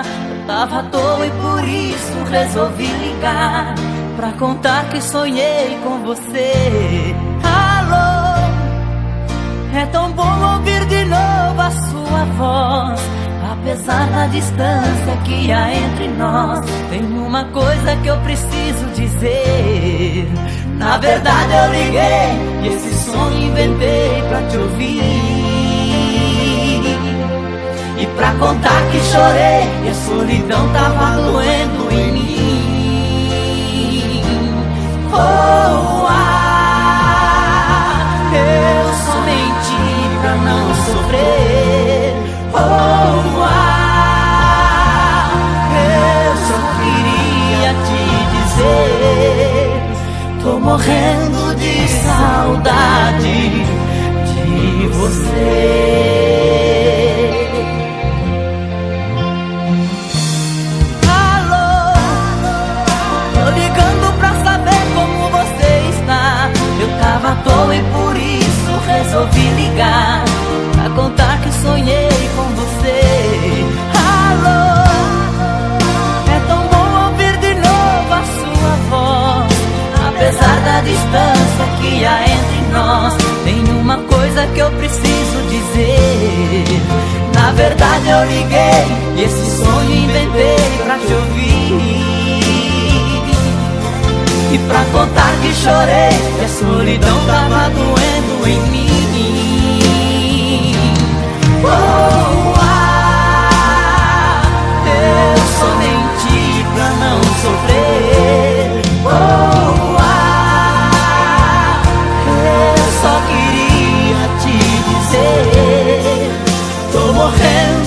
Eu tava à toa e por isso resolvi ligar. Pra contar que sonhei com você. Alô, é tão bom ouvir de novo a sua voz. Apesar da distância que há entre nós, tem uma coisa que eu preciso dizer. Na verdade, eu liguei e esse sonho inventei pra te ouvir. Pra contar que chorei. E a solidão tava doendo em mim. Oh, ah, eu só menti pra não sofrer. Oh, ah, eu só queria te dizer. Tô morrendo de saudade de você resolvi ligar Pra contar que sonhei com você. Alô, é tão bom ouvir de novo a sua voz. Apesar da distância que há entre nós Tem uma coisa que eu preciso dizer. Na verdade eu liguei e esse sonho inventei pra te ouvir. E pra contar que chorei, que a solidão tava doendo em mim. אחר.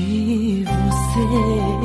de você.